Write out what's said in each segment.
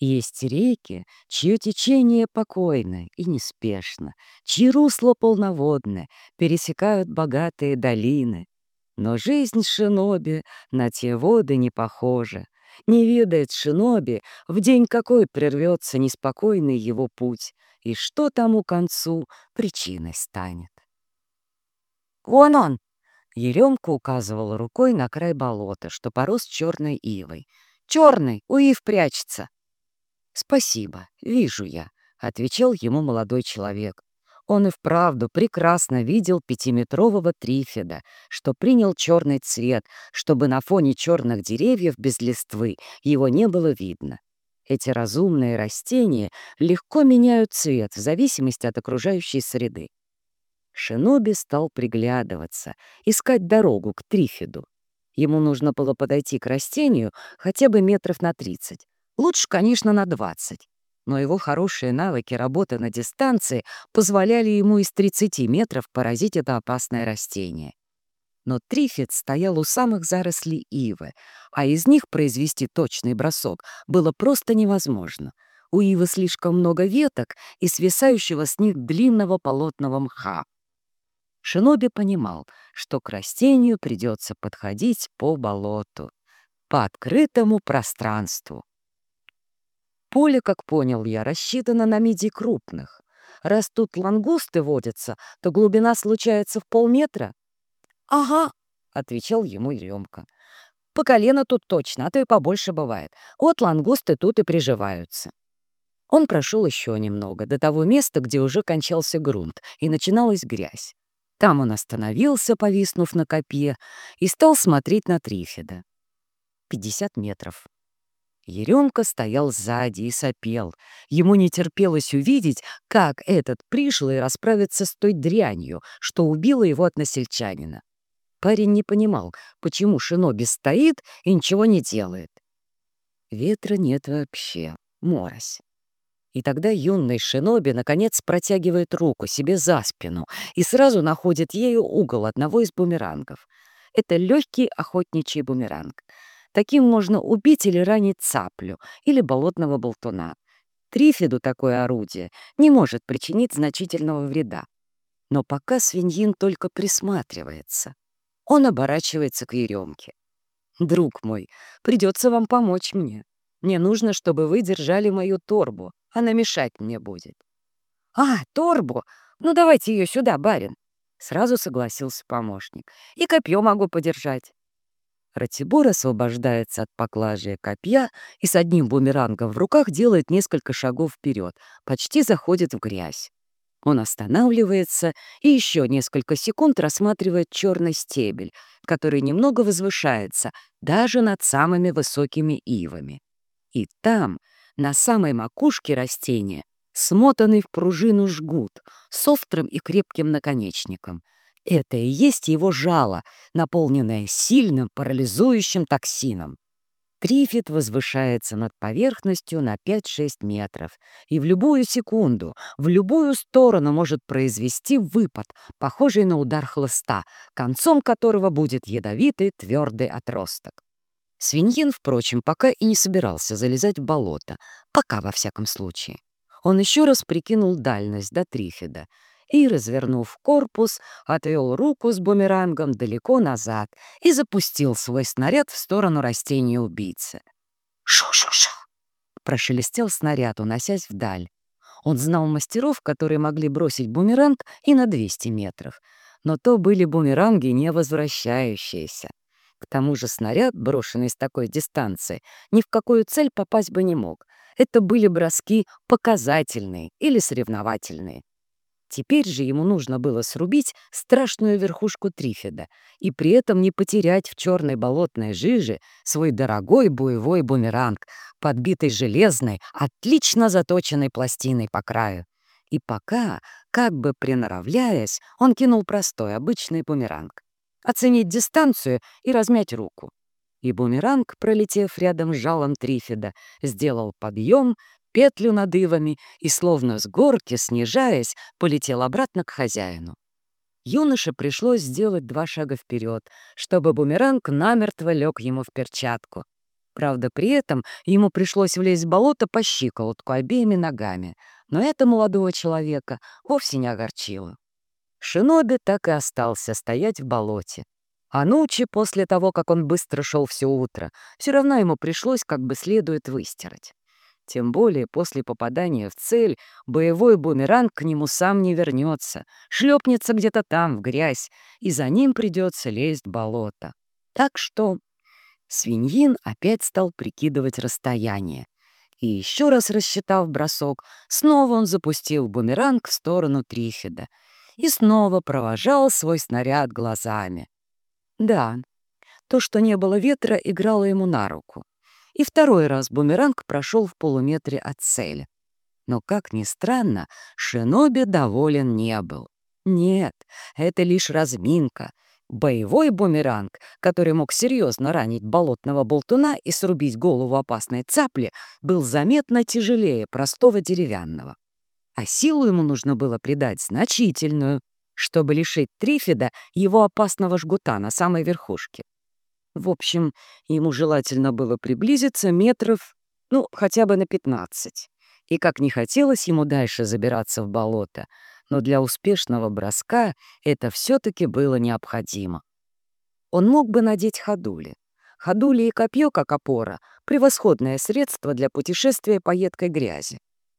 Есть реки, чье течение покойно и неспешно, чьи русла полноводны, пересекают богатые долины. Но жизнь шиноби на те воды не похожа. Не ведает шиноби, в день какой прервется неспокойный его путь, и что тому концу причиной станет. «Вон он!» — Еремка указывала рукой на край болота, что порос черной ивой. «Черный, у ив прячется!» «Спасибо, вижу я», — отвечал ему молодой человек. Он и вправду прекрасно видел пятиметрового трифеда, что принял черный цвет, чтобы на фоне черных деревьев без листвы его не было видно. Эти разумные растения легко меняют цвет в зависимости от окружающей среды. Шиноби стал приглядываться, искать дорогу к трифеду. Ему нужно было подойти к растению хотя бы метров на тридцать. Лучше, конечно, на двадцать но его хорошие навыки работы на дистанции позволяли ему из 30 метров поразить это опасное растение. Но Трифид стоял у самых зарослей ивы, а из них произвести точный бросок было просто невозможно. У ивы слишком много веток и свисающего с них длинного полотного мха. Шиноби понимал, что к растению придется подходить по болоту, по открытому пространству. Поле, как понял я, рассчитано на мидий крупных. Раз тут лангусты водятся, то глубина случается в полметра. — Ага, — отвечал ему Еремка. — По колено тут точно, а то и побольше бывает. Вот лангусты тут и приживаются. Он прошел еще немного, до того места, где уже кончался грунт, и начиналась грязь. Там он остановился, повиснув на копье, и стал смотреть на Трифида. Пятьдесят метров. Еремка стоял сзади и сопел. Ему не терпелось увидеть, как этот пришлый расправится с той дрянью, что убило его от насельчанина. Парень не понимал, почему Шиноби стоит и ничего не делает. Ветра нет вообще, морось. И тогда юный Шиноби наконец протягивает руку себе за спину и сразу находит ею угол одного из бумерангов. Это легкий охотничий бумеранг — Таким можно убить или ранить цаплю или болотного болтуна. Трифиду такое орудие не может причинить значительного вреда. Но пока свиньин только присматривается. Он оборачивается к Еремке. «Друг мой, придется вам помочь мне. Мне нужно, чтобы вы держали мою торбу. Она мешать мне будет». «А, торбу? Ну, давайте ее сюда, барин». Сразу согласился помощник. «И копье могу подержать». Ратибор освобождается от поклажи копья и с одним бумерангом в руках делает несколько шагов вперед, почти заходит в грязь. Он останавливается и еще несколько секунд рассматривает черный стебель, который немного возвышается даже над самыми высокими ивами. И там, на самой макушке растения, смотанный в пружину жгут с острым и крепким наконечником — это и есть его жало, наполненное сильным парализующим токсином. Трифит возвышается над поверхностью на 5-6 метров и в любую секунду, в любую сторону может произвести выпад, похожий на удар хлыста, концом которого будет ядовитый твердый отросток. Свиньин, впрочем, пока и не собирался залезать в болото, пока во всяком случае. Он еще раз прикинул дальность до Трифида — и, развернув корпус, отвел руку с бумерангом далеко назад и запустил свой снаряд в сторону растения-убийцы. «Шу-шу-шу!» — прошелестел снаряд, уносясь вдаль. Он знал мастеров, которые могли бросить бумеранг и на 200 метров, но то были бумеранги, не возвращающиеся. К тому же снаряд, брошенный с такой дистанции, ни в какую цель попасть бы не мог. Это были броски показательные или соревновательные. Теперь же ему нужно было срубить страшную верхушку трифида и при этом не потерять в черной болотной жиже свой дорогой боевой бумеранг, подбитый железной, отлично заточенной пластиной по краю. И пока, как бы приноравляясь, он кинул простой, обычный бумеранг. Оценить дистанцию и размять руку. И бумеранг, пролетев рядом с жалом трифида, сделал подъем, петлю над ивами и, словно с горки, снижаясь, полетел обратно к хозяину. Юноше пришлось сделать два шага вперед, чтобы бумеранг намертво лег ему в перчатку. Правда, при этом ему пришлось влезть в болото по щиколотку обеими ногами, но это молодого человека вовсе не огорчило. Шиноби так и остался стоять в болоте. А Нучи, после того, как он быстро шел все утро, все равно ему пришлось как бы следует выстирать. Тем более после попадания в цель боевой бумеранг к нему сам не вернется, шлепнется где-то там, в грязь, и за ним придется лезть в болото. Так что свиньин опять стал прикидывать расстояние. И еще раз рассчитав бросок, снова он запустил бумеранг в сторону Трифида и снова провожал свой снаряд глазами. Да, то, что не было ветра, играло ему на руку и второй раз бумеранг прошел в полуметре от цели. Но, как ни странно, Шиноби доволен не был. Нет, это лишь разминка. Боевой бумеранг, который мог серьезно ранить болотного болтуна и срубить голову опасной цапли, был заметно тяжелее простого деревянного. А силу ему нужно было придать значительную, чтобы лишить Трифида его опасного жгута на самой верхушке. В общем, ему желательно было приблизиться метров, ну, хотя бы на 15. И как не хотелось ему дальше забираться в болото, но для успешного броска это все-таки было необходимо. Он мог бы надеть ходули. Ходули и копье, как опора, превосходное средство для путешествия по едкой грязи.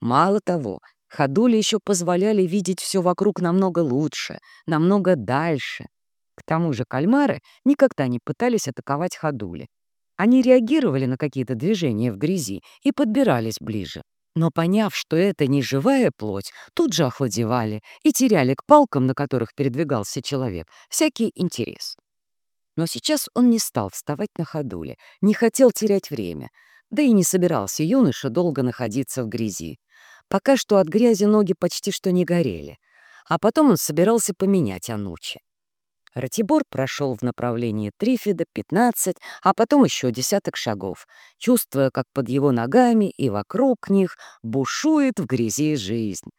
Мало того, ходули еще позволяли видеть все вокруг намного лучше, намного дальше — к тому же кальмары никогда не пытались атаковать ходули. Они реагировали на какие-то движения в грязи и подбирались ближе. Но поняв, что это не живая плоть, тут же охладевали и теряли к палкам, на которых передвигался человек, всякий интерес. Но сейчас он не стал вставать на ходуле, не хотел терять время, да и не собирался юноша долго находиться в грязи. Пока что от грязи ноги почти что не горели, а потом он собирался поменять Анучи. Ратибор прошел в направлении Трифида 15, а потом еще десяток шагов, чувствуя, как под его ногами и вокруг них бушует в грязи жизнь.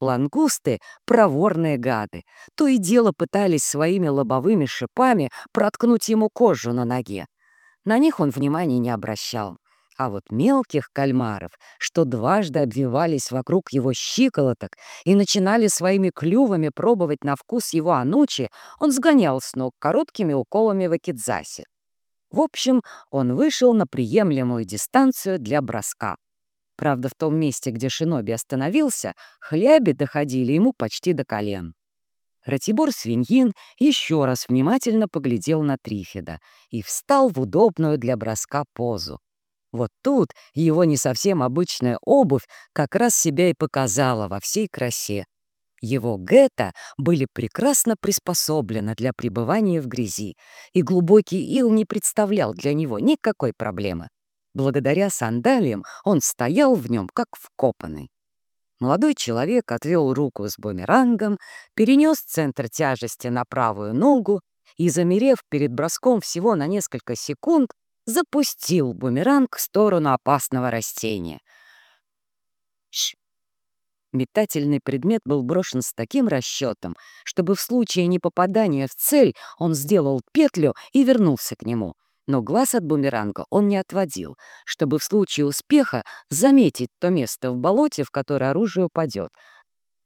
Лангусты — проворные гады, то и дело пытались своими лобовыми шипами проткнуть ему кожу на ноге. На них он внимания не обращал. А вот мелких кальмаров, что дважды обвивались вокруг его щиколоток и начинали своими клювами пробовать на вкус его анучи, он сгонял с ног короткими уколами в акидзасе. В общем, он вышел на приемлемую дистанцию для броска. Правда, в том месте, где Шиноби остановился, хляби доходили ему почти до колен. Ратибор Свиньин еще раз внимательно поглядел на Трифида и встал в удобную для броска позу. Вот тут его не совсем обычная обувь как раз себя и показала во всей красе. Его гетто были прекрасно приспособлены для пребывания в грязи, и глубокий ил не представлял для него никакой проблемы. Благодаря сандалиям он стоял в нем как вкопанный. Молодой человек отвел руку с бумерангом, перенес центр тяжести на правую ногу и, замерев перед броском всего на несколько секунд, запустил бумеранг в сторону опасного растения. Ш Метательный предмет был брошен с таким расчетом, чтобы в случае непопадания в цель он сделал петлю и вернулся к нему. Но глаз от бумеранга он не отводил, чтобы в случае успеха заметить то место в болоте, в которое оружие упадет,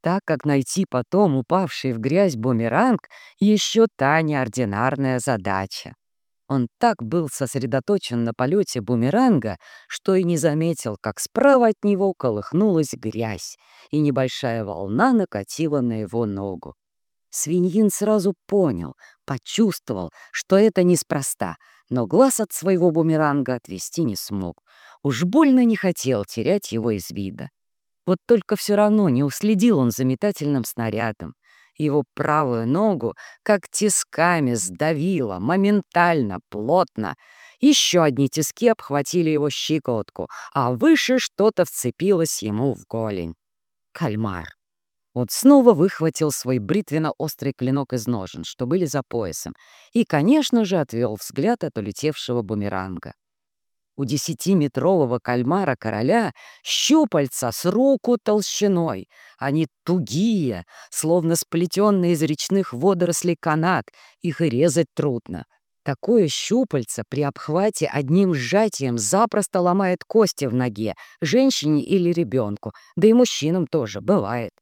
так как найти потом упавший в грязь бумеранг — еще та неординарная задача. Он так был сосредоточен на полете бумеранга, что и не заметил, как справа от него колыхнулась грязь, и небольшая волна накатила на его ногу. Свиньин сразу понял, почувствовал, что это неспроста, но глаз от своего бумеранга отвести не смог. Уж больно не хотел терять его из вида. Вот только все равно не уследил он за метательным снарядом. Его правую ногу как тисками сдавило, моментально, плотно. Еще одни тиски обхватили его щиколотку, а выше что-то вцепилось ему в голень. Кальмар. Он снова выхватил свой бритвенно-острый клинок из ножен, что были за поясом, и, конечно же, отвел взгляд от улетевшего бумеранга. У десятиметрового кальмара короля щупальца с руку толщиной. Они тугие, словно сплетенные из речных водорослей канат. Их и резать трудно. Такое щупальце при обхвате одним сжатием запросто ломает кости в ноге женщине или ребенку, да и мужчинам тоже бывает.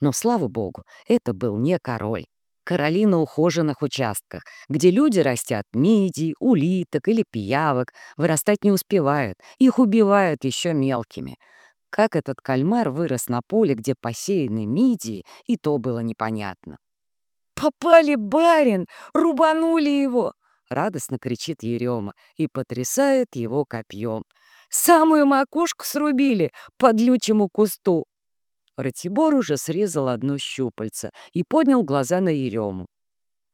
Но, слава богу, это был не король. Короли на ухоженных участках, где люди растят мидий, улиток или пиявок, вырастать не успевают, их убивают еще мелкими. Как этот кальмар вырос на поле, где посеяны мидии, и то было непонятно. «Попали, барин! Рубанули его!» — радостно кричит Ерема и потрясает его копьем. «Самую макушку срубили под лючему кусту!» Ратибор уже срезал одно щупальце и поднял глаза на Ерему.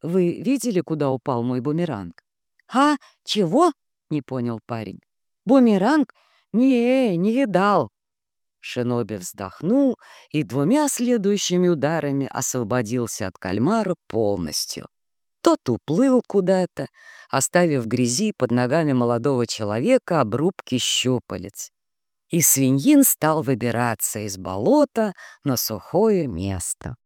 «Вы видели, куда упал мой бумеранг?» «А, чего?» — не понял парень. «Бумеранг? Не, не видал». Шиноби вздохнул и двумя следующими ударами освободился от кальмара полностью. Тот уплыл куда-то, оставив в грязи под ногами молодого человека обрубки щупалец и свиньин стал выбираться из болота на сухое место.